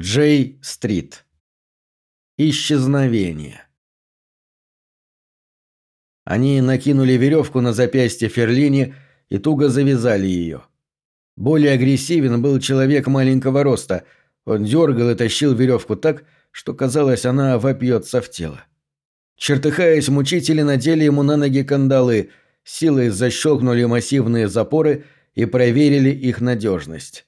Джей-стрит. Исчезновение. Они накинули веревку на запястье Ферлини и туго завязали ее. Более агрессивен был человек маленького роста. Он дергал и тащил веревку так, что казалось, она вопьется в тело. Чертыхаясь, мучители надели ему на ноги кандалы, силой защелкнули массивные запоры и проверили их надежность.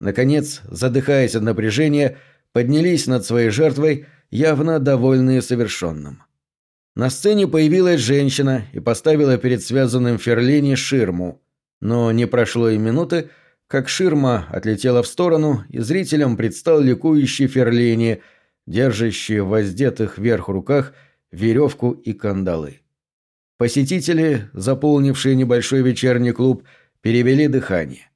Наконец, задыхаясь от напряжения, поднялись над своей жертвой, явно довольные совершенным. На сцене появилась женщина и поставила перед связанным Ферлини ширму. Но не прошло и минуты, как ширма отлетела в сторону, и зрителям предстал ликующий Ферлини, держащий в воздетых вверх руках веревку и кандалы. Посетители, заполнившие небольшой вечерний клуб, перевели дыхание.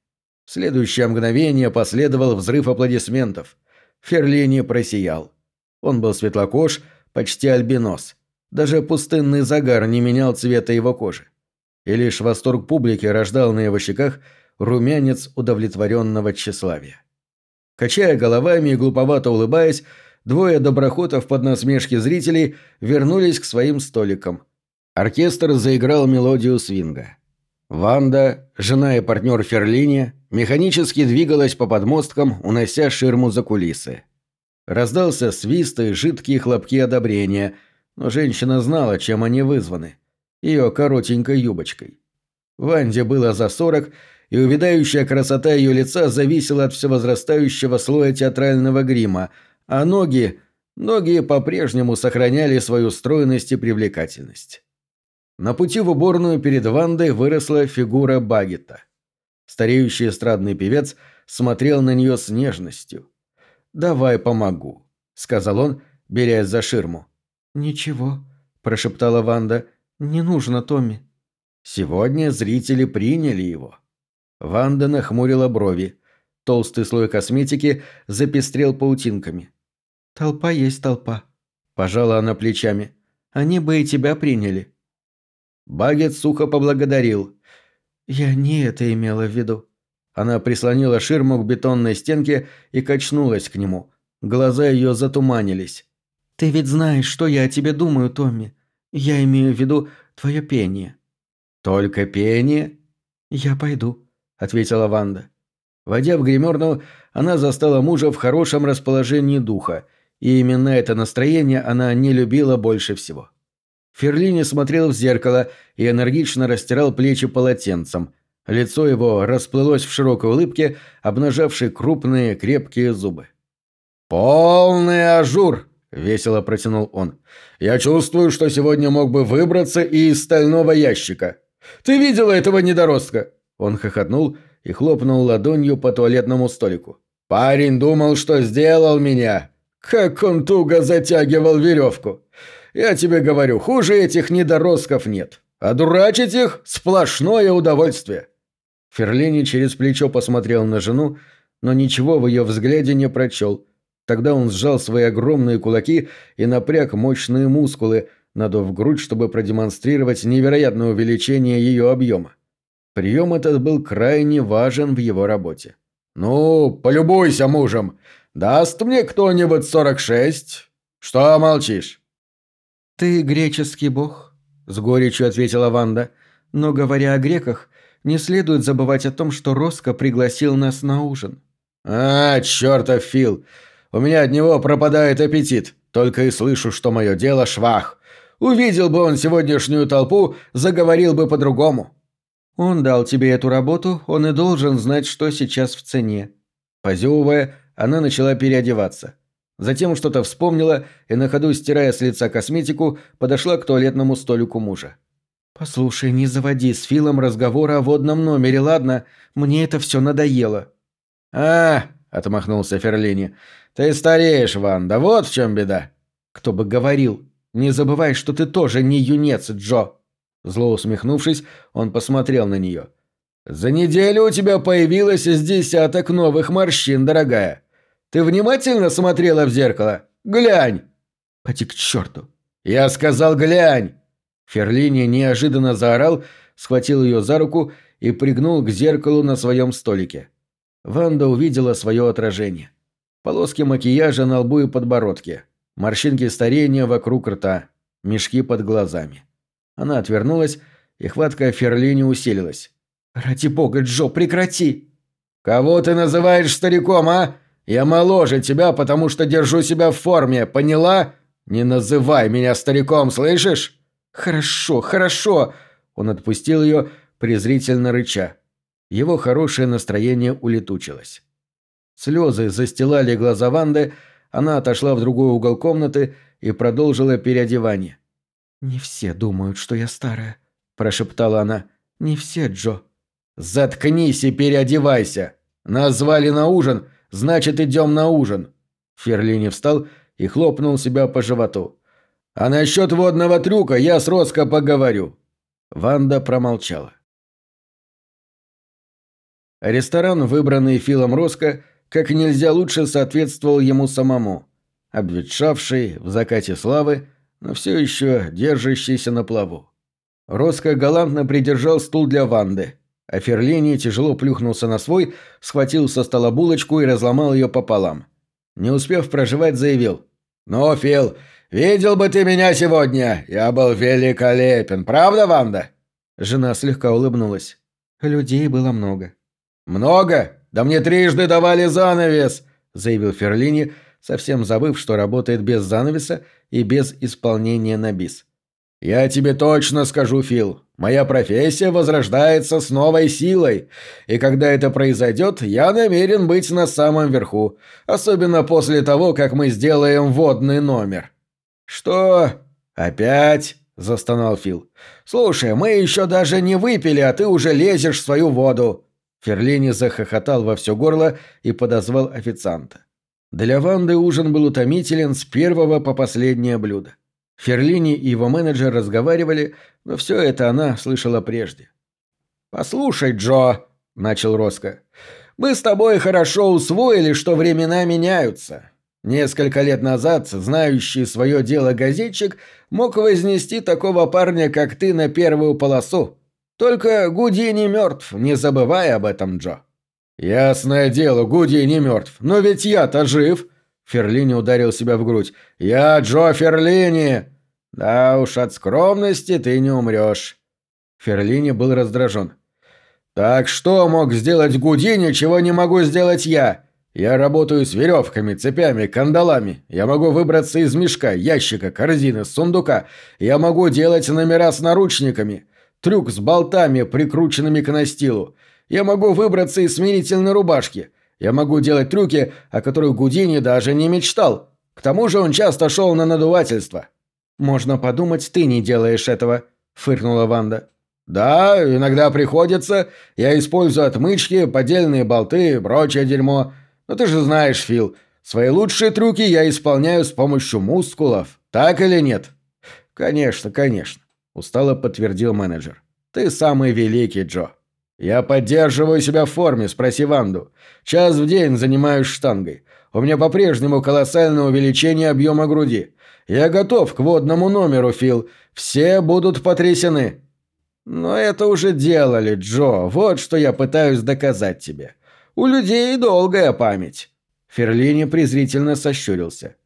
Следующее мгновение последовал взрыв аплодисментов. Ферлини просиял. Он был светлокож, почти альбинос. Даже пустынный загар не менял цвета его кожи. И лишь восторг публики рождал на его щеках румянец удовлетворенного тщеславия. Качая головами и глуповато улыбаясь, двое доброхотов под насмешки зрителей вернулись к своим столикам. Оркестр заиграл мелодию свинга. Ванда, жена и партнер Ферлини, механически двигалась по подмосткам, унося ширму за кулисы. Раздался свист и жидкие хлопки одобрения, но женщина знала, чем они вызваны. Ее коротенькой юбочкой. Ванде было за сорок, и увядающая красота ее лица зависела от всевозрастающего слоя театрального грима, а ноги... Ноги по-прежнему сохраняли свою стройность и привлекательность. На пути в уборную перед Вандой выросла фигура Багета. Стареющий эстрадный певец смотрел на нее с нежностью. «Давай помогу», — сказал он, берясь за ширму. «Ничего», — прошептала Ванда. «Не нужно, Томми». Сегодня зрители приняли его. Ванда нахмурила брови. Толстый слой косметики запестрел паутинками. «Толпа есть толпа», – пожала она плечами. «Они бы и тебя приняли». Багет сухо поблагодарил. «Я не это имела в виду». Она прислонила ширму к бетонной стенке и качнулась к нему. Глаза ее затуманились. «Ты ведь знаешь, что я о тебе думаю, Томми. Я имею в виду твое пение». «Только пение?» «Я пойду», — ответила Ванда. Войдя в гримерную, она застала мужа в хорошем расположении духа, и именно это настроение она не любила больше всего. Ферлини смотрел в зеркало и энергично растирал плечи полотенцем. Лицо его расплылось в широкой улыбке, обнажавшей крупные крепкие зубы. «Полный ажур!» — весело протянул он. «Я чувствую, что сегодня мог бы выбраться и из стального ящика. Ты видела этого недоростка?» Он хохотнул и хлопнул ладонью по туалетному столику. «Парень думал, что сделал меня. Как он туго затягивал веревку. Я тебе говорю, хуже этих недоростков нет. А дурачить их – сплошное удовольствие». Ферлини через плечо посмотрел на жену, но ничего в ее взгляде не прочел. Тогда он сжал свои огромные кулаки и напряг мощные мускулы, надув грудь, чтобы продемонстрировать невероятное увеличение ее объема. Прием этот был крайне важен в его работе. «Ну, полюбуйся мужем. Даст мне кто-нибудь сорок шесть? Что молчишь?» «Ты греческий бог», – с горечью ответила Ванда. «Но, говоря о греках, не следует забывать о том, что Роско пригласил нас на ужин». «А, чертов Фил! У меня от него пропадает аппетит. Только и слышу, что мое дело швах. Увидел бы он сегодняшнюю толпу, заговорил бы по-другому». «Он дал тебе эту работу, он и должен знать, что сейчас в цене». Позевывая, она начала переодеваться. Затем что-то вспомнила и на ходу, стирая с лица косметику, подошла к туалетному столику мужа. «Послушай, не заводи с Филом разговора о водном номере, ладно? Мне это все надоело». «А, — отмахнулся Ферлини, — ты стареешь, Ванда, вот в чем беда». «Кто бы говорил. Не забывай, что ты тоже не юнец, Джо». Зло усмехнувшись, он посмотрел на нее. «За неделю у тебя появилось из десяток новых морщин, дорогая. Ты внимательно смотрела в зеркало? Глянь!» «Поди к черту!» «Я сказал, глянь!» Ферлини неожиданно заорал, схватил ее за руку и пригнул к зеркалу на своем столике. Ванда увидела свое отражение. Полоски макияжа на лбу и подбородке. Морщинки старения вокруг рта. Мешки под глазами. Она отвернулась, и хватка Ферлини усилилась. «Ради бога, Джо, прекрати!» «Кого ты называешь стариком, а? Я моложе тебя, потому что держу себя в форме, поняла? Не называй меня стариком, слышишь?» «Хорошо, хорошо!» Он отпустил ее, презрительно рыча. Его хорошее настроение улетучилось. Слезы застилали глаза Ванды, она отошла в другой угол комнаты и продолжила переодевание. «Не все думают, что я старая», – прошептала она. «Не все, Джо». «Заткнись и переодевайся! Назвали на ужин, значит, идем на ужин!» Ферлини встал и хлопнул себя по животу. «А насчет водного трюка я с Роско поговорю». Ванда промолчала. Ресторан, выбранный Филом Роско, как нельзя лучше соответствовал ему самому. Обветшавший, в закате славы, но все еще держащийся на плаву. Роско галантно придержал стул для Ванды, а Ферлини тяжело плюхнулся на свой, схватил со стола булочку и разломал ее пополам. Не успев проживать, заявил. «Ну, Фил, видел бы ты меня сегодня! Я был великолепен, правда, Ванда?» Жена слегка улыбнулась. Людей было много. «Много? Да мне трижды давали занавес!» – заявил Ферлини, совсем забыв, что работает без занавеса и без исполнения на бис. «Я тебе точно скажу, Фил, моя профессия возрождается с новой силой, и когда это произойдет, я намерен быть на самом верху, особенно после того, как мы сделаем водный номер». «Что? Опять?» – застонал Фил. «Слушай, мы еще даже не выпили, а ты уже лезешь в свою воду». Ферлини захохотал во все горло и подозвал официанта. Для Ванды ужин был утомителен с первого по последнее блюдо. Ферлини и его менеджер разговаривали, но все это она слышала прежде. «Послушай, Джо», — начал Роско, — «мы с тобой хорошо усвоили, что времена меняются. Несколько лет назад знающий свое дело газетчик мог вознести такого парня, как ты, на первую полосу. Только Гудини мертв, не забывай об этом, Джо». «Ясное дело, Гудини мертв, но ведь я-то жив!» Ферлини ударил себя в грудь. «Я Джо Ферлини!» «Да уж, от скромности ты не умрешь». Ферлини был раздражен. «Так что мог сделать Гудини, чего не могу сделать я? Я работаю с веревками, цепями, кандалами. Я могу выбраться из мешка, ящика, корзины, сундука. Я могу делать номера с наручниками. Трюк с болтами, прикрученными к настилу. Я могу выбраться из смирительной рубашки. Я могу делать трюки, о которых Гудини даже не мечтал. К тому же он часто шел на надувательство». «Можно подумать, ты не делаешь этого», — фыркнула Ванда. «Да, иногда приходится. Я использую отмычки, поддельные болты, прочее дерьмо. Но ты же знаешь, Фил, свои лучшие трюки я исполняю с помощью мускулов. Так или нет?» «Конечно, конечно. – устало подтвердил менеджер. «Ты самый великий, Джо. Я поддерживаю себя в форме, спроси Ванду. Час в день занимаюсь штангой. У меня по-прежнему колоссальное увеличение объема груди. Я готов к водному номеру, Фил. Все будут потрясены». «Но это уже делали, Джо. Вот что я пытаюсь доказать тебе. У людей долгая память». Ферлини презрительно сощурился.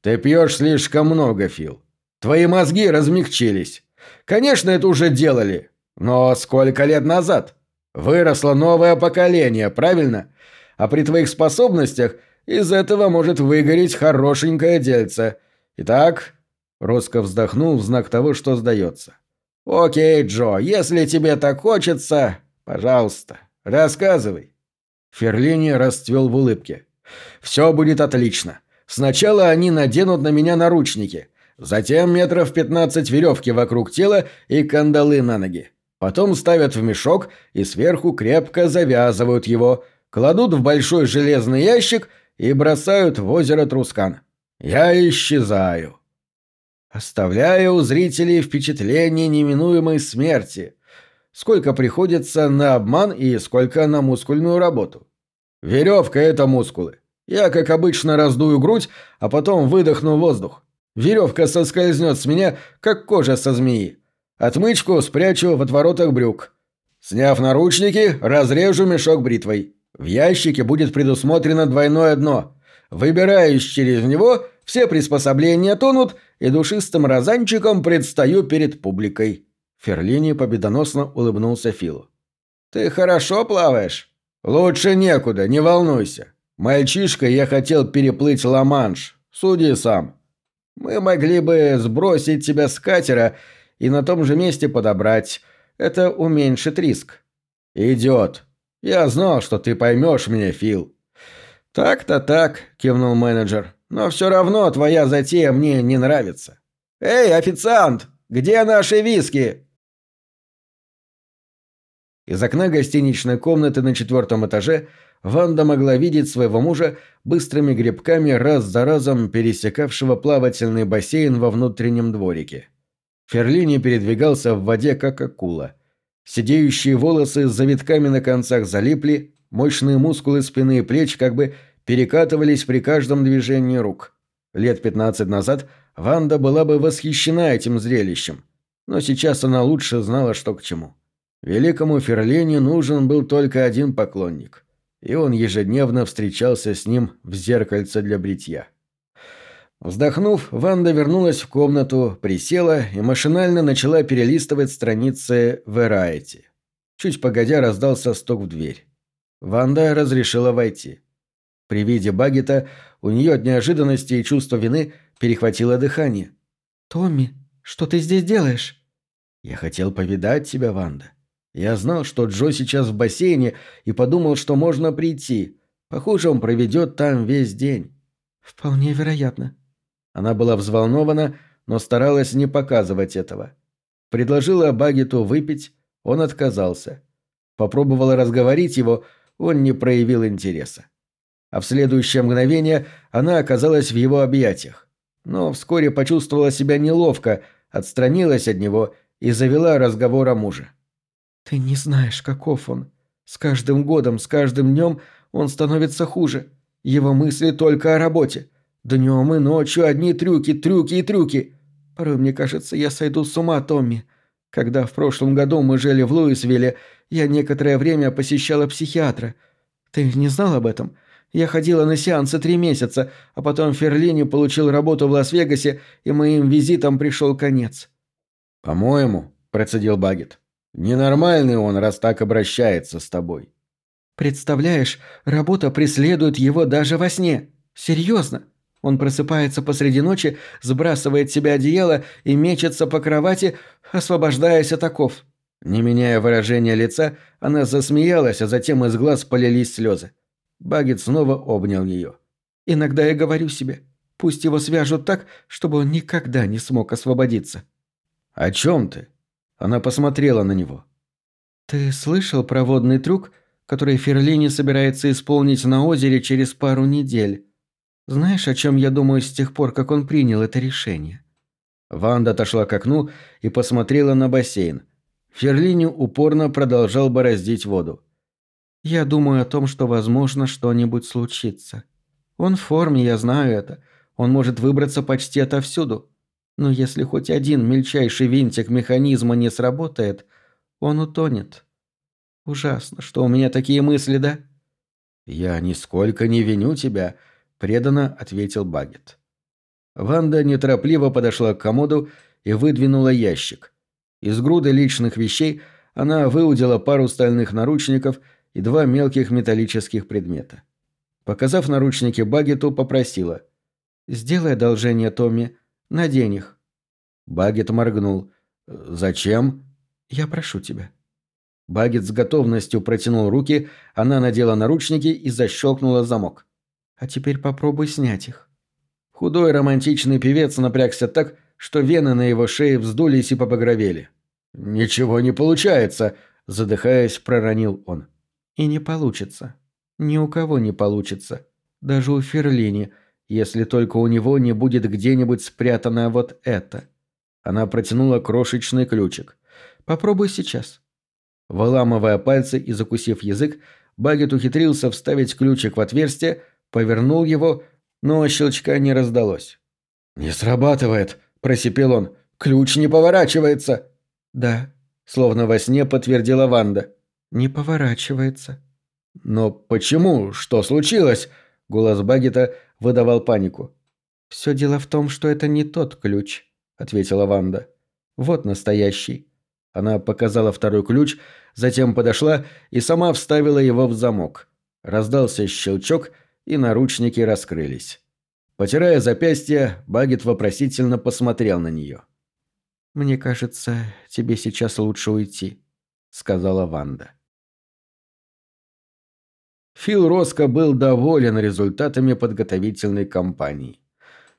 «Ты пьешь слишком много, Фил. Твои мозги размягчились. Конечно, это уже делали. Но сколько лет назад? Выросло новое поколение, правильно? А при твоих способностях из этого может выгореть хорошенькое дельце. Итак...» Роско вздохнул в знак того, что сдается. «Окей, Джо, если тебе так хочется, пожалуйста, рассказывай». Ферлини расцвел в улыбке. «Все будет отлично. Сначала они наденут на меня наручники. Затем метров 15 веревки вокруг тела и кандалы на ноги. Потом ставят в мешок и сверху крепко завязывают его, кладут в большой железный ящик и бросают в озеро Трускан. Я исчезаю. Оставляю у зрителей впечатление неминуемой смерти. Сколько приходится на обман и сколько на мускульную работу. Веревка – это мускулы. Я, как обычно, раздую грудь, а потом выдохну воздух. Веревка соскользнет с меня, как кожа со змеи. Отмычку спрячу в отворотах брюк. Сняв наручники, разрежу мешок бритвой. В ящике будет предусмотрено двойное дно. Выбираюсь через него, все приспособления тонут, и душистым розанчиком предстаю перед публикой». Ферлини победоносно улыбнулся Филу. «Ты хорошо плаваешь?» «Лучше некуда, не волнуйся. Мальчишка, я хотел переплыть Ла-Манш. Суди сам. Мы могли бы сбросить тебя с катера и на том же месте подобрать. Это уменьшит риск». «Идет. Я знал, что ты поймешь меня, Фил». «Так-то так», — кивнул менеджер. «Но все равно твоя затея мне не нравится». «Эй, официант, где наши виски?» Из окна гостиничной комнаты на четвертом этаже Ванда могла видеть своего мужа быстрыми грибками раз за разом пересекавшего плавательный бассейн во внутреннем дворике. Ферлини передвигался в воде, как акула. Сидеющие волосы с завитками на концах залипли, мощные мускулы спины и плеч как бы перекатывались при каждом движении рук. Лет пятнадцать назад Ванда была бы восхищена этим зрелищем, но сейчас она лучше знала, что к чему. Великому Ферлене нужен был только один поклонник, и он ежедневно встречался с ним в зеркальце для бритья. Вздохнув, Ванда вернулась в комнату, присела и машинально начала перелистывать страницы Variety. Чуть погодя раздался стук в дверь. Ванда разрешила войти. При виде Багета у нее от неожиданности и чувства вины перехватило дыхание. «Томми, что ты здесь делаешь?» «Я хотел повидать тебя, Ванда. Я знал, что Джо сейчас в бассейне, и подумал, что можно прийти. Похоже, он проведет там весь день. Вполне вероятно. Она была взволнована, но старалась не показывать этого. Предложила Багиту выпить, он отказался. Попробовала разговорить его, он не проявил интереса. А в следующее мгновение она оказалась в его объятиях. Но вскоре почувствовала себя неловко, отстранилась от него и завела разговор о муже. «Ты не знаешь, каков он. С каждым годом, с каждым днем он становится хуже. Его мысли только о работе. Днем и ночью одни трюки, трюки и трюки. Порой мне кажется, я сойду с ума, Томми. Когда в прошлом году мы жили в Луисвилле, я некоторое время посещала психиатра. Ты не знал об этом? Я ходила на сеансы три месяца, а потом Ферлини получил работу в Лас-Вегасе, и моим визитом пришел конец». «По-моему», – процедил Багет, Ненормальный он, раз так обращается с тобой. Представляешь, работа преследует его даже во сне. Серьезно. Он просыпается посреди ночи, сбрасывает с себя одеяло и мечется по кровати, освобождаясь от оков. Не меняя выражения лица, она засмеялась, а затем из глаз полились слезы. Багет снова обнял ее. «Иногда я говорю себе, пусть его свяжут так, чтобы он никогда не смог освободиться». «О чем ты?» Она посмотрела на него. «Ты слышал про водный трюк, который Ферлини собирается исполнить на озере через пару недель? Знаешь, о чем я думаю с тех пор, как он принял это решение?» Ванда отошла к окну и посмотрела на бассейн. Ферлини упорно продолжал бороздить воду. «Я думаю о том, что, возможно, что-нибудь случится. Он в форме, я знаю это. Он может выбраться почти отовсюду. Но если хоть один мельчайший винтик механизма не сработает, он утонет. Ужасно, что у меня такие мысли, да? Я нисколько не виню тебя, преданно ответил Багет. Ванда неторопливо подошла к комоду и выдвинула ящик. Из груды личных вещей она выудила пару стальных наручников и два мелких металлических предмета. Показав наручники Багету, попросила. «Сделай одолжение, Томми. Надень их». Багет моргнул. «Зачем?» «Я прошу тебя». Багет с готовностью протянул руки, она надела наручники и защелкнула замок. «А теперь попробуй снять их». Худой романтичный певец напрягся так, что вены на его шее вздулись и побагровели. «Ничего не получается», – задыхаясь, проронил он. «И не получится. Ни у кого не получится. Даже у Ферлини – если только у него не будет где-нибудь спрятано вот это. Она протянула крошечный ключик. Попробуй сейчас. Выламывая пальцы и закусив язык, Багет ухитрился вставить ключик в отверстие, повернул его, но щелчка не раздалось. «Не срабатывает», – просипел он. «Ключ не поворачивается». «Да», – словно во сне подтвердила Ванда. «Не поворачивается». «Но почему? Что случилось?» Голос Багета выдавал панику. «Все дело в том, что это не тот ключ», — ответила Ванда. «Вот настоящий». Она показала второй ключ, затем подошла и сама вставила его в замок. Раздался щелчок, и наручники раскрылись. Потирая запястье, Багет вопросительно посмотрел на нее. «Мне кажется, тебе сейчас лучше уйти», — сказала Ванда. Фил Роско был доволен результатами подготовительной кампании.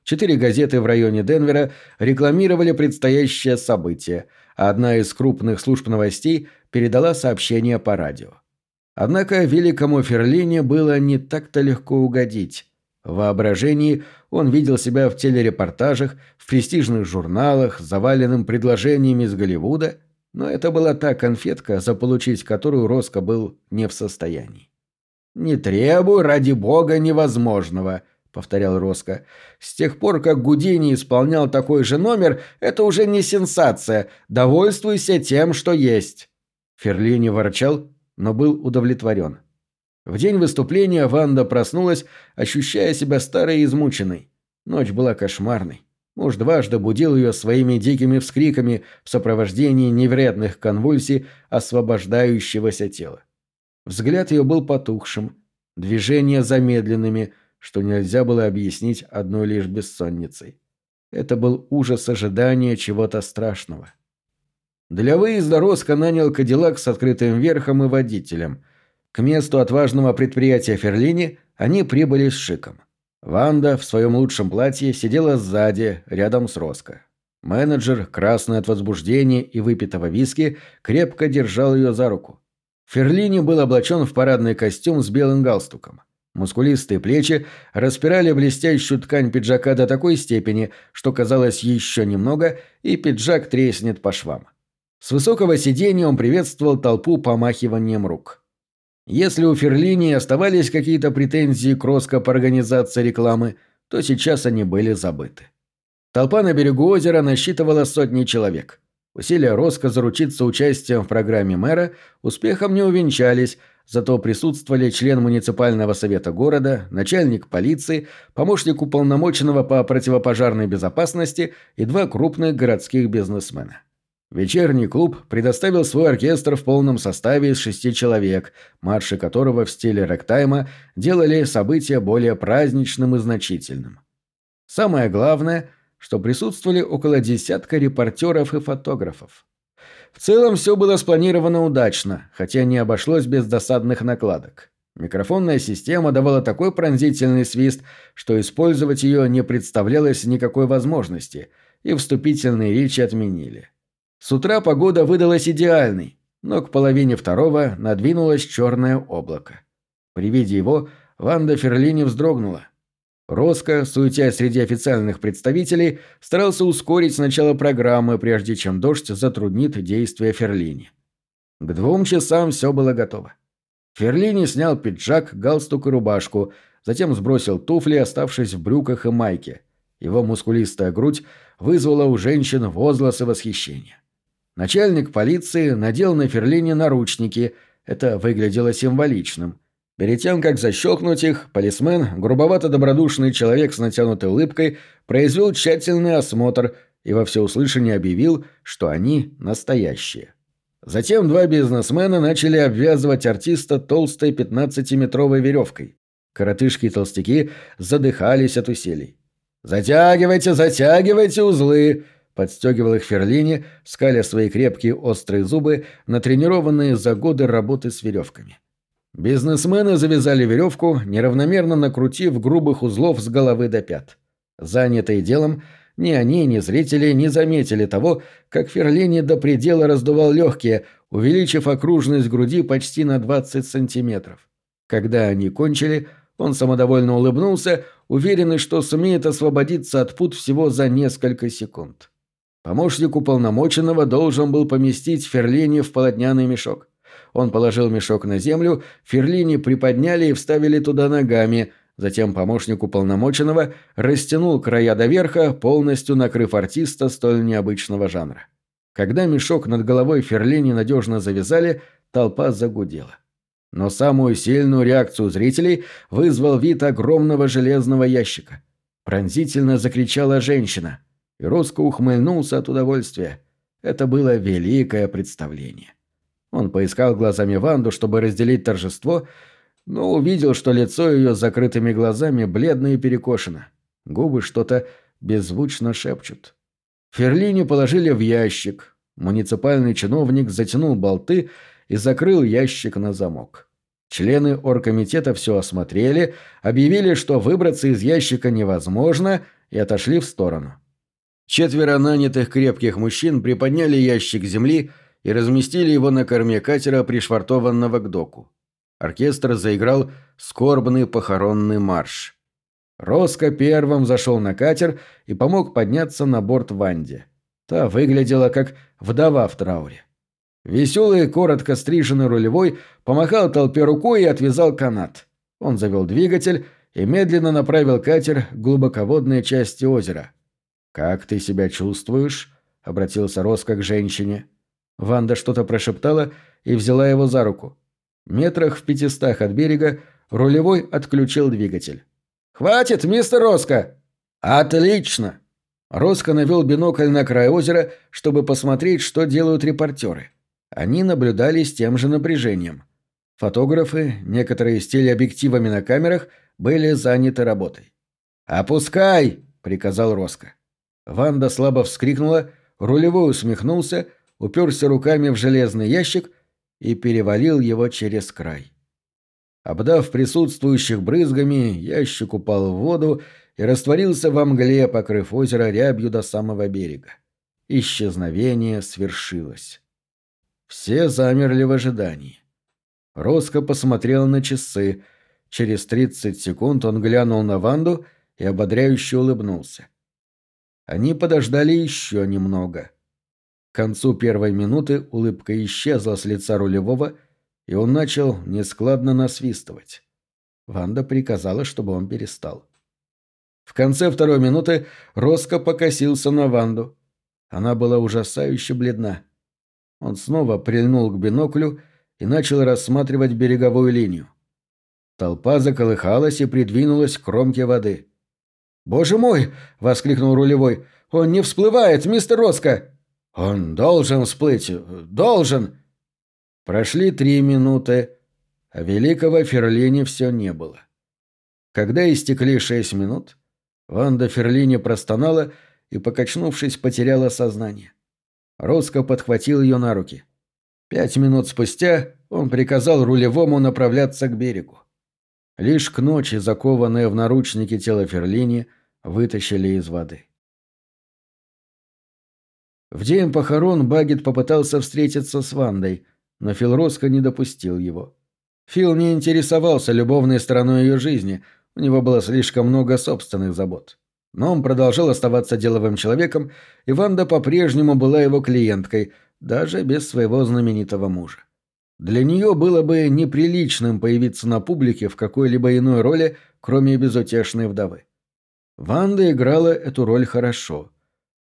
Четыре газеты в районе Денвера рекламировали предстоящее событие, а одна из крупных служб новостей передала сообщение по радио. Однако великому Ферлине было не так-то легко угодить. В воображении он видел себя в телерепортажах, в престижных журналах, заваленным предложениями из Голливуда, но это была та конфетка, заполучить которую Роско был не в состоянии. «Не требуй, ради бога, невозможного», — повторял Роско. «С тех пор, как Гудини исполнял такой же номер, это уже не сенсация. Довольствуйся тем, что есть». Ферлини ворчал, но был удовлетворен. В день выступления Ванда проснулась, ощущая себя старой и измученной. Ночь была кошмарной. Муж дважды будил ее своими дикими вскриками в сопровождении невероятных конвульсий освобождающегося тела. Взгляд ее был потухшим, движения замедленными, что нельзя было объяснить одной лишь бессонницей. Это был ужас ожидания чего-то страшного. Для выезда Роско нанял Кадиллак с открытым верхом и водителем. К месту отважного предприятия Ферлини они прибыли с шиком. Ванда в своем лучшем платье сидела сзади, рядом с Роско. Менеджер, красный от возбуждения и выпитого виски, крепко держал ее за руку. Ферлини был облачен в парадный костюм с белым галстуком. Мускулистые плечи распирали блестящую ткань пиджака до такой степени, что казалось еще немного, и пиджак треснет по швам. С высокого сиденья он приветствовал толпу помахиванием рук. Если у Ферлини оставались какие-то претензии к Роско по организации рекламы, то сейчас они были забыты. Толпа на берегу озера насчитывала сотни человек. Усилия Роско заручиться участием в программе мэра успехом не увенчались, зато присутствовали член муниципального совета города, начальник полиции, помощник уполномоченного по противопожарной безопасности и два крупных городских бизнесмена. Вечерний клуб предоставил свой оркестр в полном составе из шести человек, марши которого в стиле рэктайма делали событие более праздничным и значительным. Самое главное – что присутствовали около десятка репортеров и фотографов. В целом все было спланировано удачно, хотя не обошлось без досадных накладок. Микрофонная система давала такой пронзительный свист, что использовать ее не представлялось никакой возможности, и вступительные речи отменили. С утра погода выдалась идеальной, но к половине второго надвинулось черное облако. При виде его Ванда Ферлини вздрогнула. Роско, суетясь среди официальных представителей, старался ускорить начало программы, прежде чем дождь затруднит действия Ферлини. К двум часам все было готово. Ферлини снял пиджак, галстук и рубашку, затем сбросил туфли, оставшись в брюках и майке. Его мускулистая грудь вызвала у женщин возгласы восхищения. Начальник полиции надел на Ферлини наручники, это выглядело символичным – Перед тем, как защелкнуть их, полисмен, грубовато-добродушный человек с натянутой улыбкой, произвел тщательный осмотр и во всеуслышание объявил, что они настоящие. Затем два бизнесмена начали обвязывать артиста толстой 15-метровой веревкой. Коротышки и толстяки задыхались от усилий. «Затягивайте, затягивайте узлы!» Подстегивал их Ферлини, скаля свои крепкие острые зубы, натренированные за годы работы с веревками. Бизнесмены завязали веревку, неравномерно накрутив грубых узлов с головы до пят. Занятые делом, ни они, ни зрители не заметили того, как Ферлини до предела раздувал легкие, увеличив окружность груди почти на 20 сантиметров. Когда они кончили, он самодовольно улыбнулся, уверенный, что сумеет освободиться от пут всего за несколько секунд. Помощник уполномоченного должен был поместить Ферлини в полотняный мешок. Он положил мешок на землю, Ферлини приподняли и вставили туда ногами, затем помощник уполномоченного растянул края до верха, полностью накрыв артиста столь необычного жанра. Когда мешок над головой Ферлини надежно завязали, толпа загудела. Но самую сильную реакцию зрителей вызвал вид огромного железного ящика. Пронзительно закричала женщина, и Роско ухмыльнулся от удовольствия. Это было великое представление. Он поискал глазами Ванду, чтобы разделить торжество, но увидел, что лицо ее с закрытыми глазами бледно и перекошено. Губы что-то беззвучно шепчут. Ферлини положили в ящик. Муниципальный чиновник затянул болты и закрыл ящик на замок. Члены оргкомитета все осмотрели, объявили, что выбраться из ящика невозможно, и отошли в сторону. Четверо нанятых крепких мужчин приподняли ящик земли и разместили его на корме катера, пришвартованного к доку. Оркестр заиграл скорбный похоронный марш. Роско первым зашел на катер и помог подняться на борт Ванде. Та выглядела как вдова в трауре. Веселый, коротко стриженный рулевой помахал толпе рукой и отвязал канат. Он завел двигатель и медленно направил катер к глубоководной части озера. «Как ты себя чувствуешь?» — обратился Роско к женщине. Ванда что-то прошептала и взяла его за руку. Метрах в пятистах от берега рулевой отключил двигатель. «Хватит, мистер Роско!» «Отлично!» Роско навел бинокль на край озера, чтобы посмотреть, что делают репортеры. Они наблюдали с тем же напряжением. Фотографы, некоторые с телеобъективами на камерах, были заняты работой. «Опускай!» — приказал Роско. Ванда слабо вскрикнула, рулевой усмехнулся, уперся руками в железный ящик и перевалил его через край. Обдав присутствующих брызгами, ящик упал в воду и растворился во мгле, покрыв озеро рябью до самого берега. Исчезновение свершилось. Все замерли в ожидании. Роско посмотрел на часы. Через тридцать секунд он глянул на Ванду и ободряюще улыбнулся. Они подождали еще немного. К концу первой минуты улыбка исчезла с лица рулевого, и он начал нескладно насвистывать. Ванда приказала, чтобы он перестал. В конце второй минуты Роско покосился на Ванду. Она была ужасающе бледна. Он снова прильнул к биноклю и начал рассматривать береговую линию. Толпа заколыхалась и придвинулась к кромке воды. «Боже мой!» — воскликнул рулевой. «Он не всплывает, мистер Роско!» «Он должен всплыть! Должен!» Прошли три минуты, а великого Ферлини все не было. Когда истекли шесть минут, Ванда Ферлини простонала и, покачнувшись, потеряла сознание. Роско подхватил ее на руки. Пять минут спустя он приказал рулевому направляться к берегу. Лишь к ночи, закованное в наручники тело Ферлини, вытащили из воды. В день похорон Багет попытался встретиться с Вандой, но Фил Роско не допустил его. Фил не интересовался любовной стороной ее жизни, у него было слишком много собственных забот. Но он продолжал оставаться деловым человеком, и Ванда по-прежнему была его клиенткой, даже без своего знаменитого мужа. Для нее было бы неприличным появиться на публике в какой-либо иной роли, кроме безутешной вдовы. Ванда играла эту роль хорошо.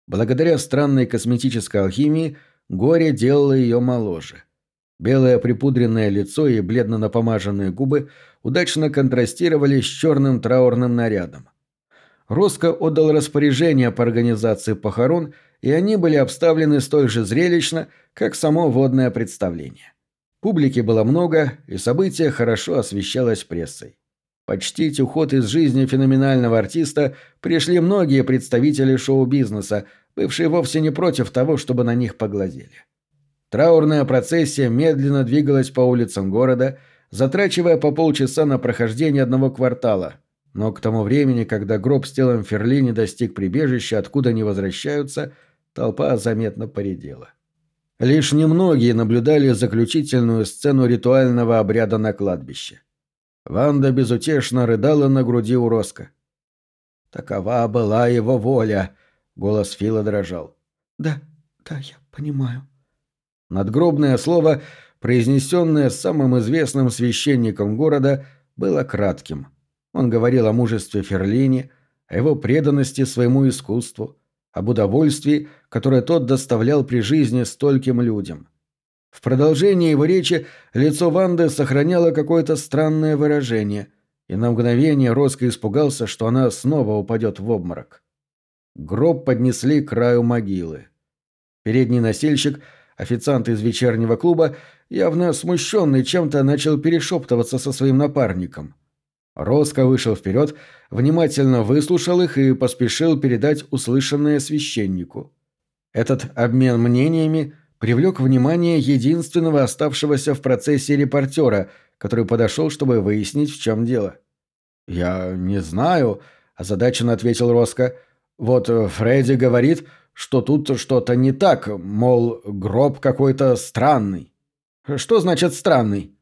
Благодаря странной косметической алхимии горе делало ее моложе. Белое припудренное лицо и бледно напомаженные губы удачно контрастировали с черным траурным нарядом. Роско отдал распоряжение по организации похорон, и они были обставлены столь же зрелищно, как само водное представление. Публики было много, и событие хорошо освещалось прессой. Почтить уход из жизни феноменального артиста пришли многие представители шоу-бизнеса, бывшие вовсе не против того, чтобы на них поглазели. Траурная процессия медленно двигалась по улицам города, затрачивая по полчаса на прохождение одного квартала. Но к тому времени, когда гроб с телом Ферлини достиг прибежища, откуда не возвращаются, толпа заметно поредела. Лишь немногие наблюдали заключительную сцену ритуального обряда на кладбище. Ванда безутешно рыдала на груди у Роско. «Такова была его воля», — голос Фила дрожал. «Да, да, я понимаю». Надгробное слово, произнесенное самым известным священником города, было кратким. Он говорил о мужестве Ферлини, о его преданности своему искусству, об удовольствии, которое тот доставлял при жизни стольким людям. В продолжении его речи лицо Ванды сохраняло какое-то странное выражение, и на мгновение Роско испугался, что она снова упадет в обморок. Гроб поднесли к краю могилы. Передний носильщик, официант из вечернего клуба, явно смущенный чем-то, начал перешептываться со своим напарником. Роско вышел вперед, внимательно выслушал их и поспешил передать услышанное священнику. Этот обмен мнениями привлек внимание единственного оставшегося в процессе репортера, который подошел, чтобы выяснить, в чем дело. «Я не знаю», – озадаченно ответил Роско. «Вот Фредди говорит, что тут что-то не так, мол, гроб какой-то странный». «Что значит странный?»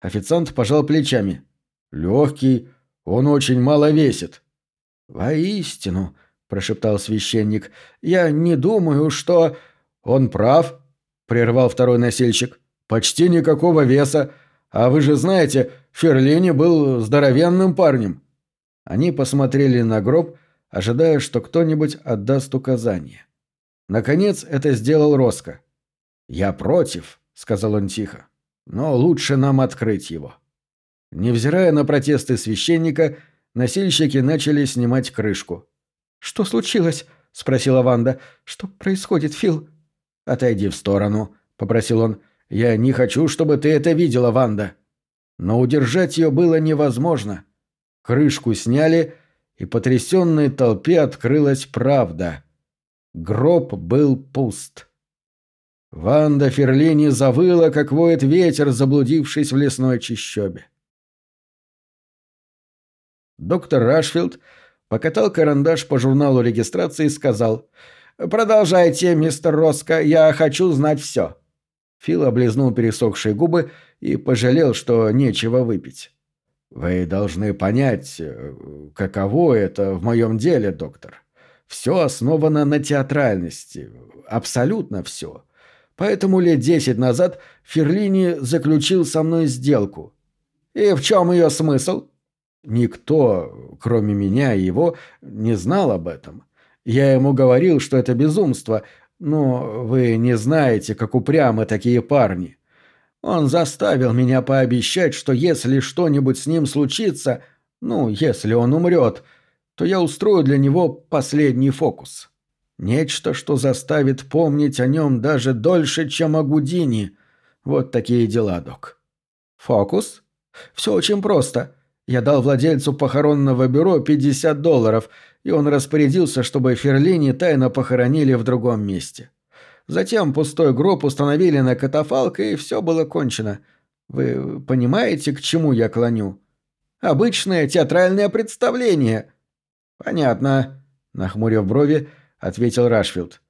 Официант пожал плечами. «Легкий, он очень мало весит». «Воистину», — прошептал священник, — «я не думаю, что...» «Он прав», — прервал второй носильщик. «Почти никакого веса. А вы же знаете, Ферлини был здоровенным парнем». Они посмотрели на гроб, ожидая, что кто-нибудь отдаст указание. Наконец это сделал Роско. «Я против», — сказал он тихо. «Но лучше нам открыть его». Невзирая на протесты священника, носильщики начали снимать крышку. «Что случилось?» — спросила Ванда. «Что происходит, Фил?» «Отойди в сторону», — попросил он. «Я не хочу, чтобы ты это видела, Ванда». Но удержать ее было невозможно. Крышку сняли, и потрясенной толпе открылась правда. Гроб был пуст. Ванда Ферлини завыла, как воет ветер, заблудившись в лесной чащобе. Доктор Рашфилд покатал карандаш по журналу регистрации и сказал «Продолжайте, мистер Роско, я хочу знать все». Фил облизнул пересохшие губы и пожалел, что нечего выпить. «Вы должны понять, каково это в моем деле, доктор. Все основано на театральности. Абсолютно все. Поэтому лет десять назад Ферлини заключил со мной сделку. И в чем ее смысл? Никто, кроме меня и его, не знал об этом. Я ему говорил, что это безумство, но вы не знаете, как упрямы такие парни. Он заставил меня пообещать, что если что-нибудь с ним случится, ну, если он умрет, то я устрою для него последний фокус. Нечто, что заставит помнить о нем даже дольше, чем о Гудини. Вот такие дела, док. Фокус? Все очень просто. Я дал владельцу похоронного бюро 50 долларов, и он распорядился, чтобы Ферлини тайно похоронили в другом месте. Затем пустой гроб установили на катафалк, и все было кончено. Вы понимаете, к чему я клоню? Обычное театральное представление. Понятно, нахмурив брови, ответил Рашфилд.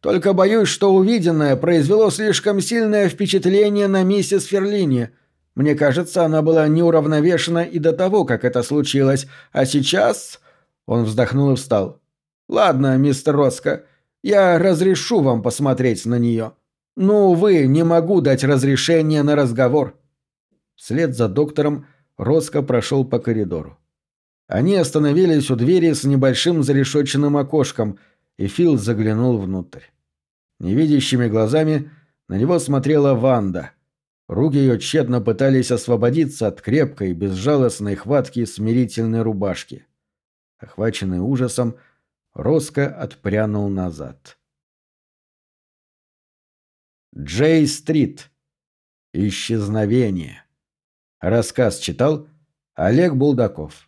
Только боюсь, что увиденное произвело слишком сильное впечатление на миссис Ферлини. Мне кажется, она была неуравновешена и до того, как это случилось, а сейчас...» Он вздохнул и встал. «Ладно, мистер Роско, я разрешу вам посмотреть на нее. Но, увы, не могу дать разрешение на разговор». Вслед за доктором Роско прошел по коридору. Они остановились у двери с небольшим зарешоченным окошком, и Фил заглянул внутрь. Невидящими глазами на него смотрела Ванда. Руки ее тщетно пытались освободиться от крепкой, безжалостной хватки смирительной рубашки. Охваченный ужасом, Роско отпрянул назад. Джей-стрит. Исчезновение. Рассказ читал Олег Булдаков.